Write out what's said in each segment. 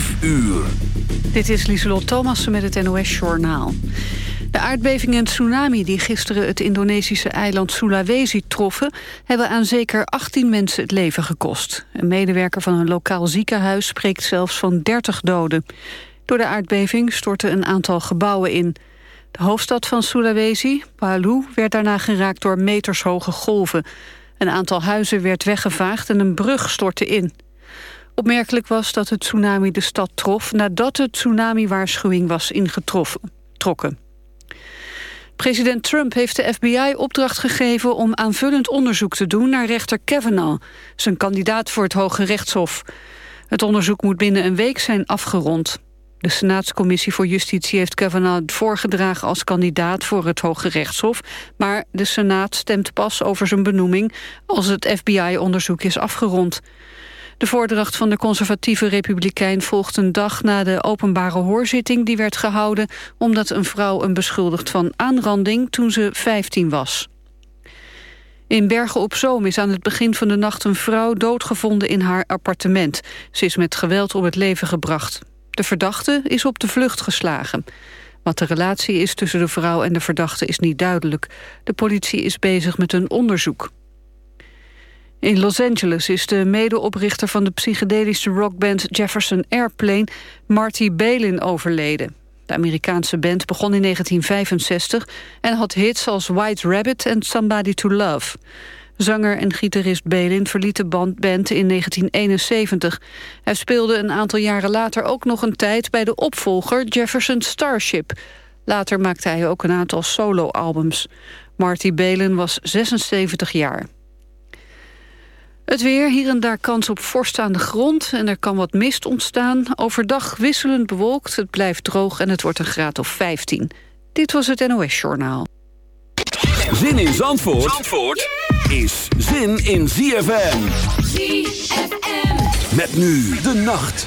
5 uur. Dit is Lieselot Thomassen met het NOS-journaal. De aardbeving en tsunami die gisteren het Indonesische eiland Sulawesi troffen... hebben aan zeker 18 mensen het leven gekost. Een medewerker van een lokaal ziekenhuis spreekt zelfs van 30 doden. Door de aardbeving stortten een aantal gebouwen in. De hoofdstad van Sulawesi, Palu, werd daarna geraakt door metershoge golven. Een aantal huizen werd weggevaagd en een brug stortte in. Opmerkelijk was dat het tsunami de stad trof... nadat de tsunami-waarschuwing was ingetrokken. President Trump heeft de FBI opdracht gegeven om aanvullend onderzoek te doen naar rechter Kavanaugh, zijn kandidaat voor het Hoge Rechtshof. Het onderzoek moet binnen een week zijn afgerond. De Senaatscommissie voor Justitie heeft Kavanaugh voorgedragen als kandidaat voor het Hoge Rechtshof, maar de Senaat stemt pas over zijn benoeming als het FBI-onderzoek is afgerond. De voordracht van de conservatieve republikein volgt een dag na de openbare hoorzitting die werd gehouden omdat een vrouw een beschuldigt van aanranding toen ze 15 was. In Bergen op Zoom is aan het begin van de nacht een vrouw doodgevonden in haar appartement. Ze is met geweld om het leven gebracht. De verdachte is op de vlucht geslagen. Wat de relatie is tussen de vrouw en de verdachte is niet duidelijk. De politie is bezig met een onderzoek. In Los Angeles is de medeoprichter van de psychedelische rockband Jefferson Airplane, Marty Balin, overleden. De Amerikaanse band begon in 1965 en had hits als White Rabbit en Somebody to Love. Zanger en gitarist Balin verliet de band in 1971. Hij speelde een aantal jaren later ook nog een tijd bij de opvolger Jefferson Starship. Later maakte hij ook een aantal soloalbums. Marty Balin was 76 jaar. Het weer, hier en daar kans op vorst aan de grond en er kan wat mist ontstaan. Overdag wisselend bewolkt, het blijft droog en het wordt een graad of 15. Dit was het NOS Journaal. Zin in Zandvoort, Zandvoort is zin in ZFM. ZFM. Met nu de nacht.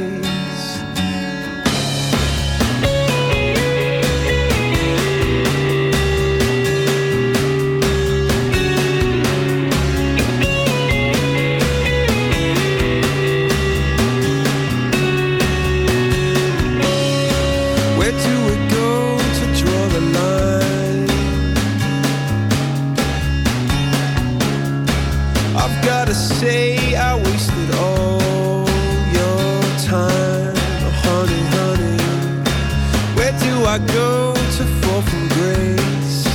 I go to fall from grace?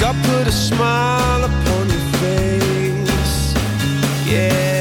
God put a smile upon your face, yeah.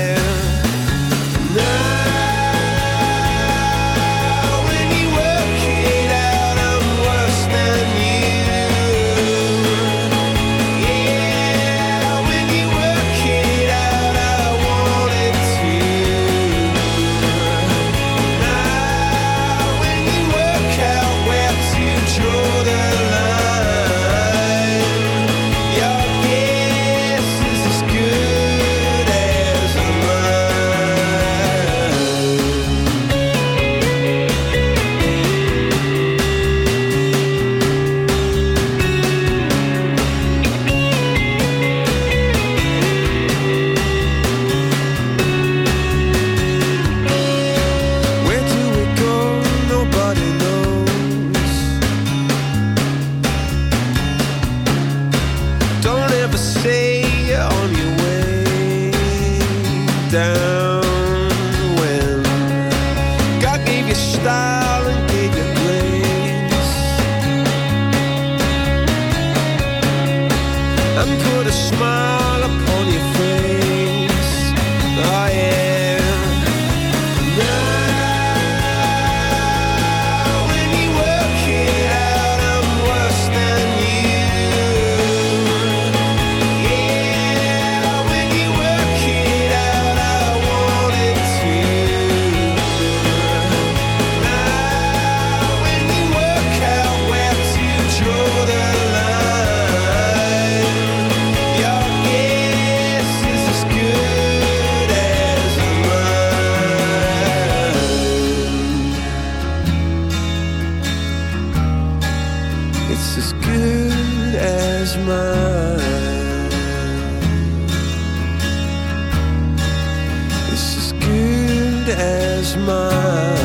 It's as good as mine. It's as good as mine.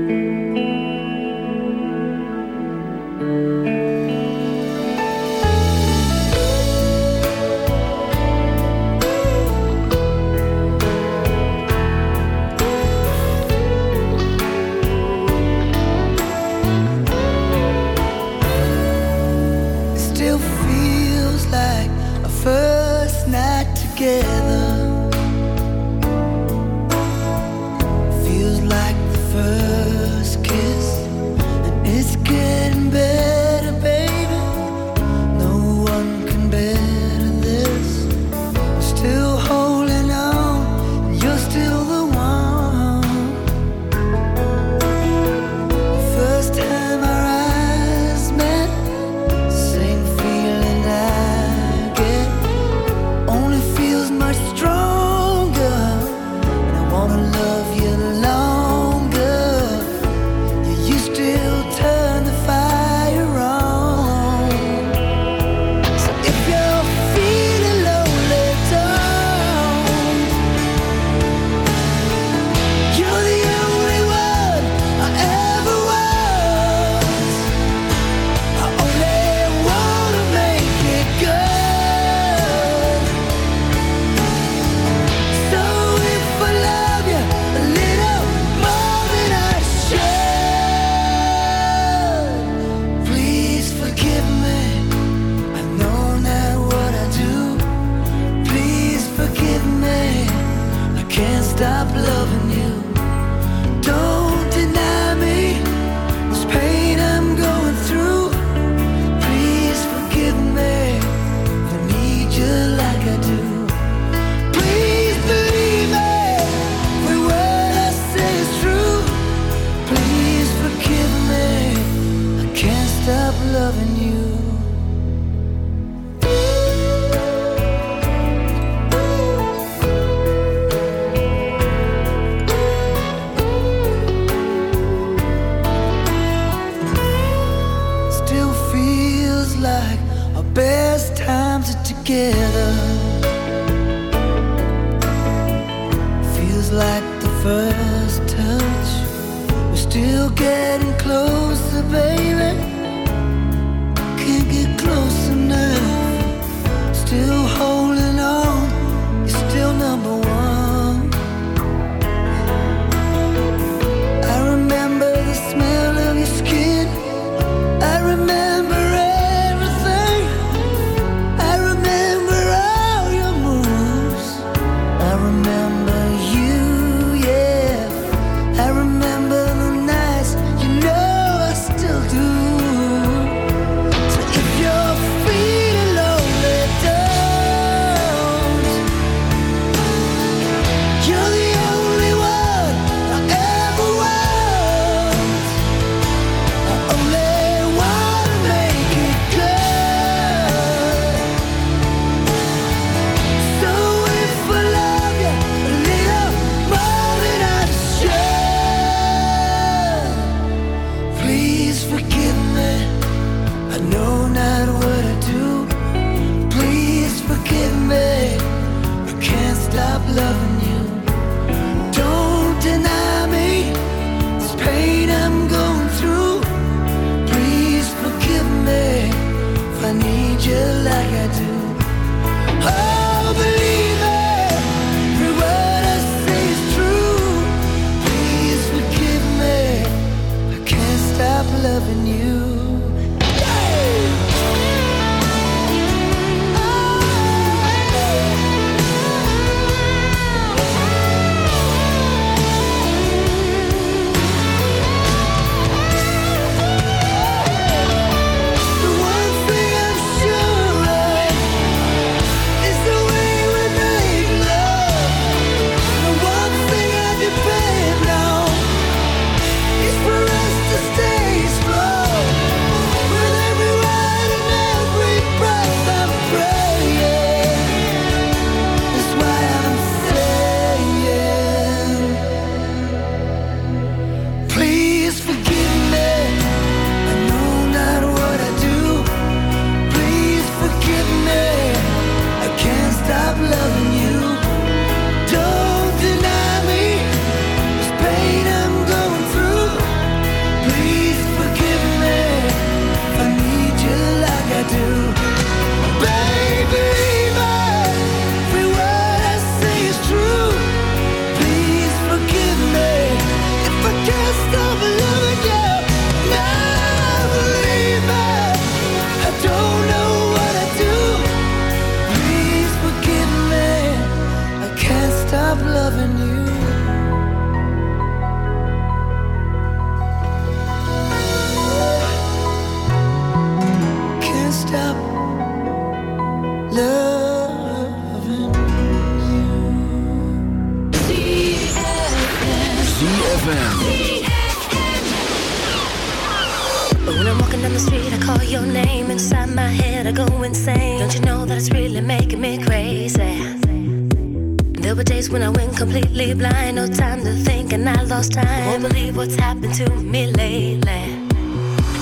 together feels like the first touch. We're still getting closer, baby.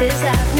places I've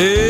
Hey.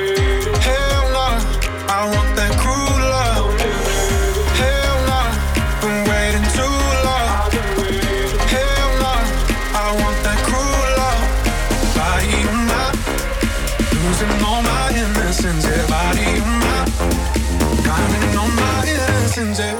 Losing all my innocence. Yeah, body on my, finding all my innocence. Yeah,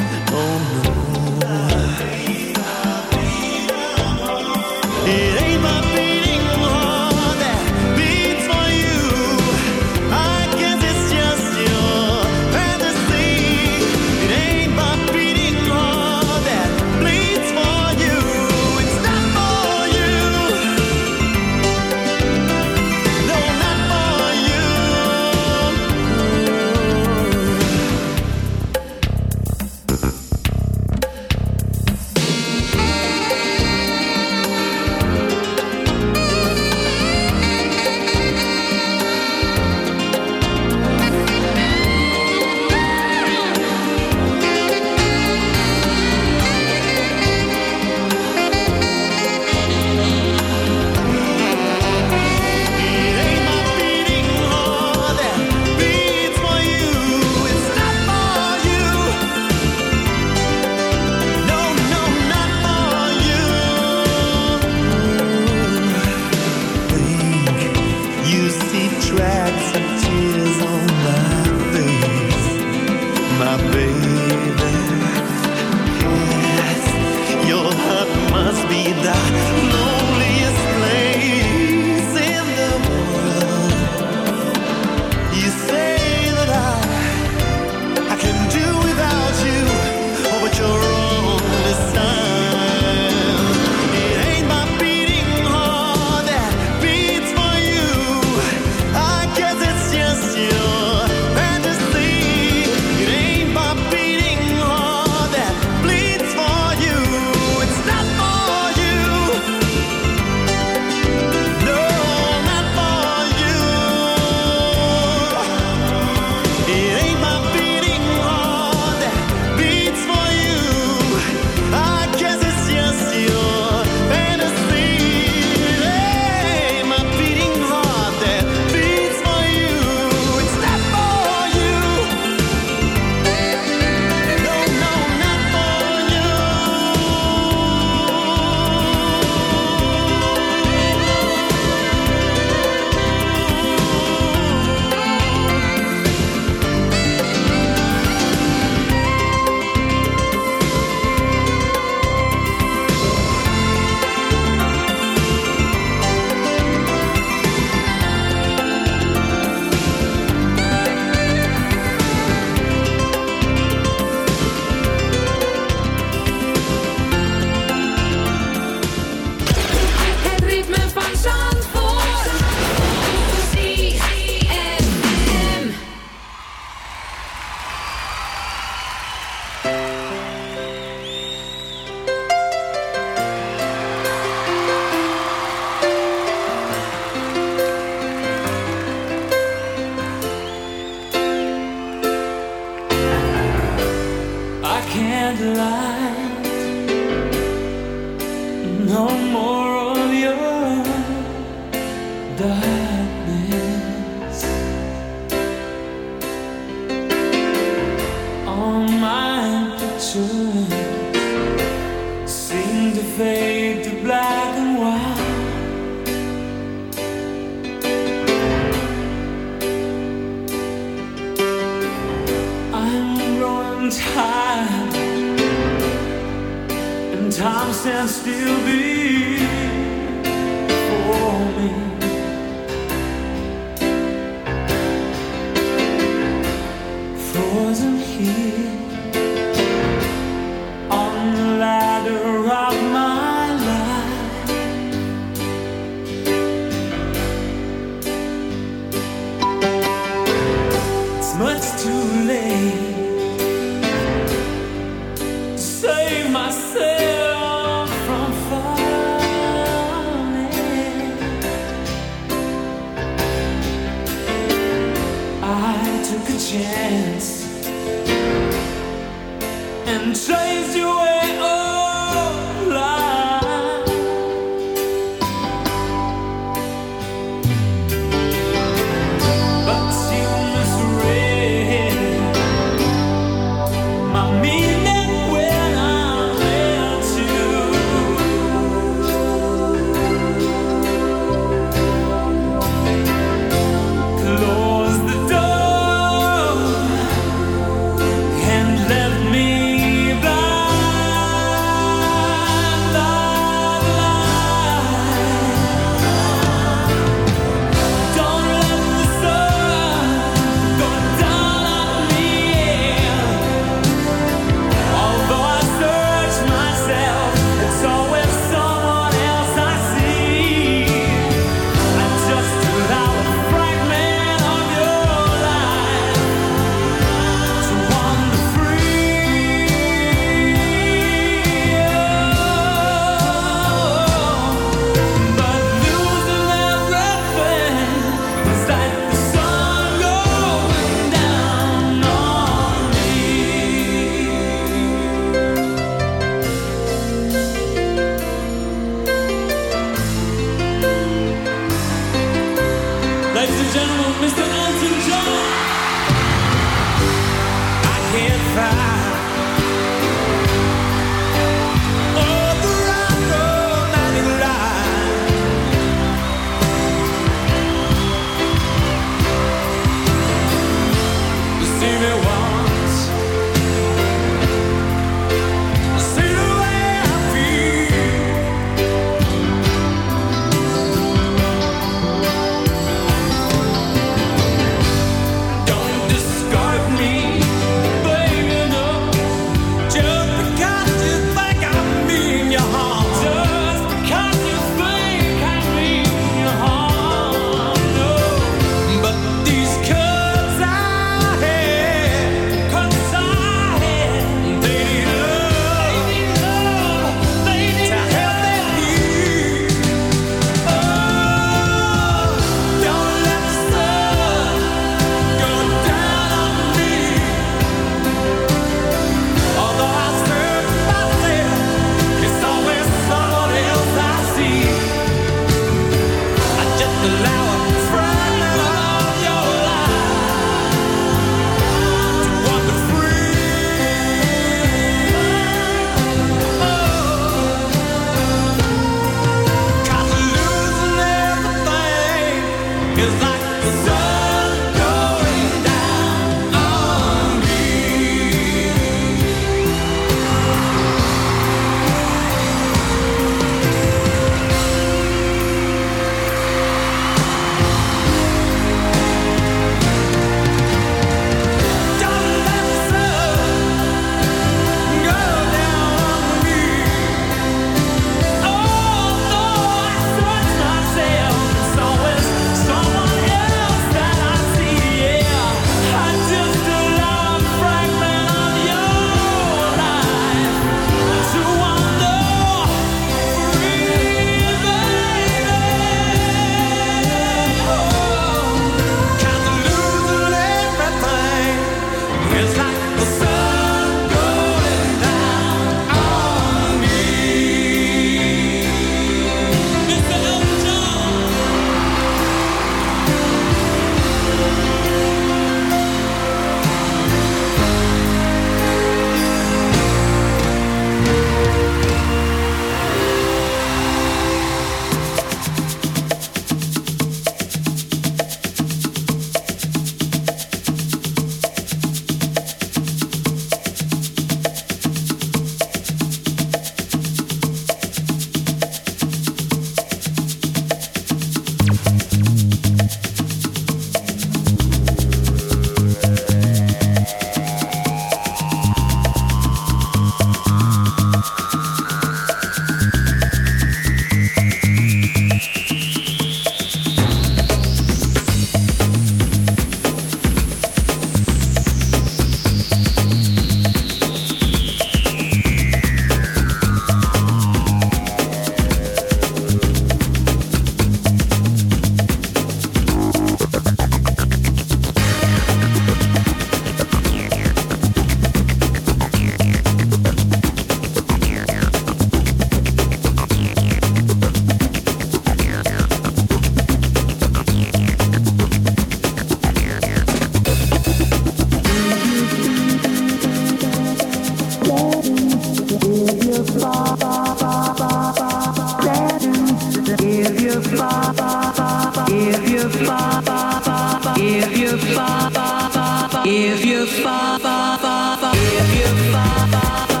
If you fa fa fa fa, if you fa fa fa.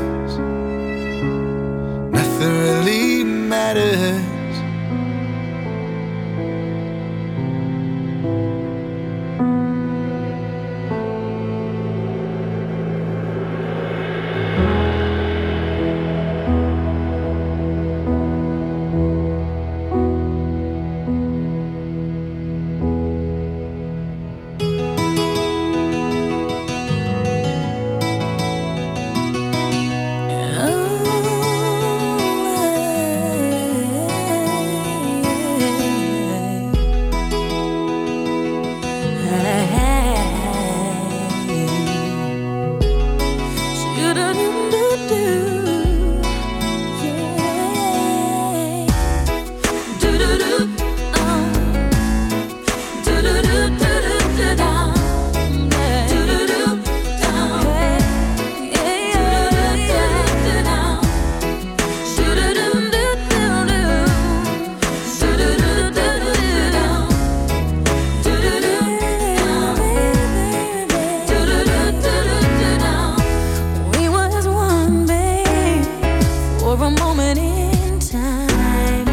for a moment in time.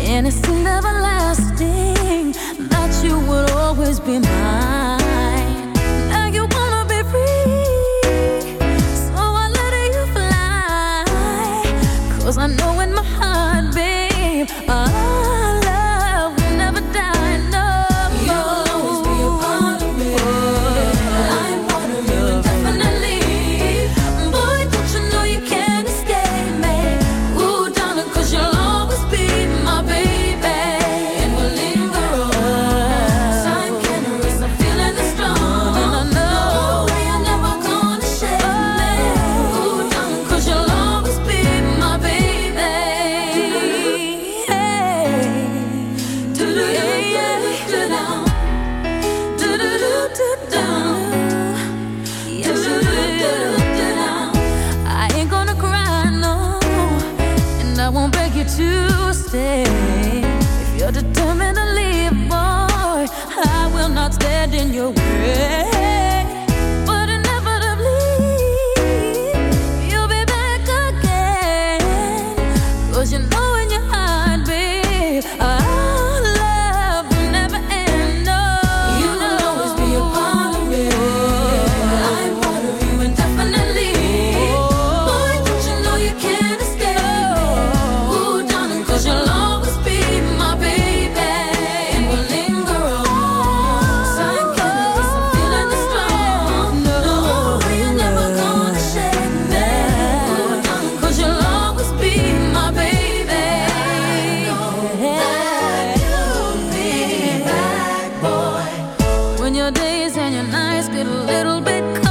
And it's everlasting that you would always be mine. your days and your nights get a little bit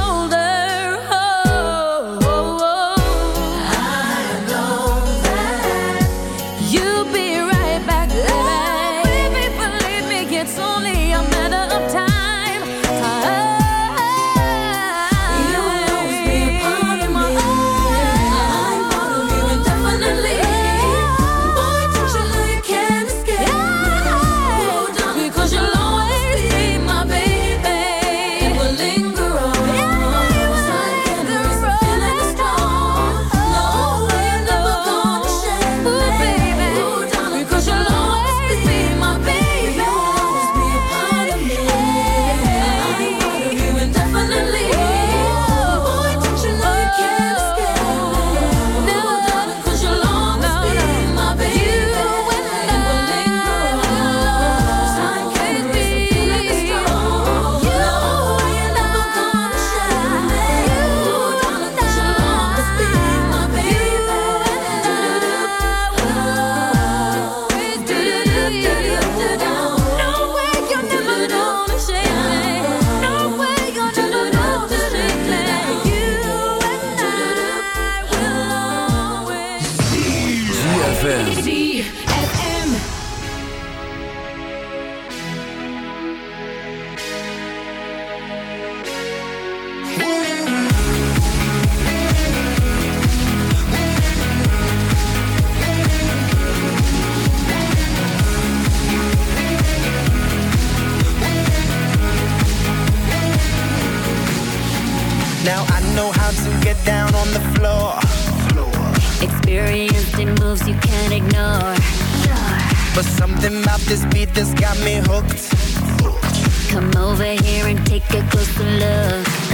Experienced in moves you can't ignore. But something about this beat that's got me hooked. Come over here and take a closer look.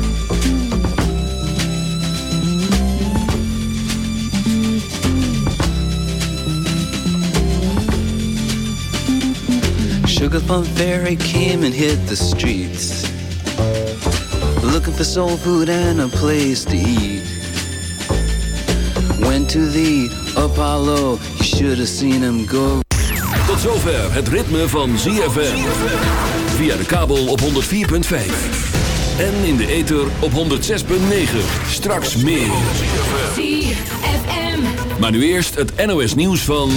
Sugar Plum Fairy came and hit the streets. Looking for soul food and a place to eat. Went to the Apollo, you should have seen him go. Tot zover het ritme van ZFM. Via de kabel op 104.5. En in de ether op 106.9. Straks meer. ZFM. Maar nu eerst het NOS nieuws van...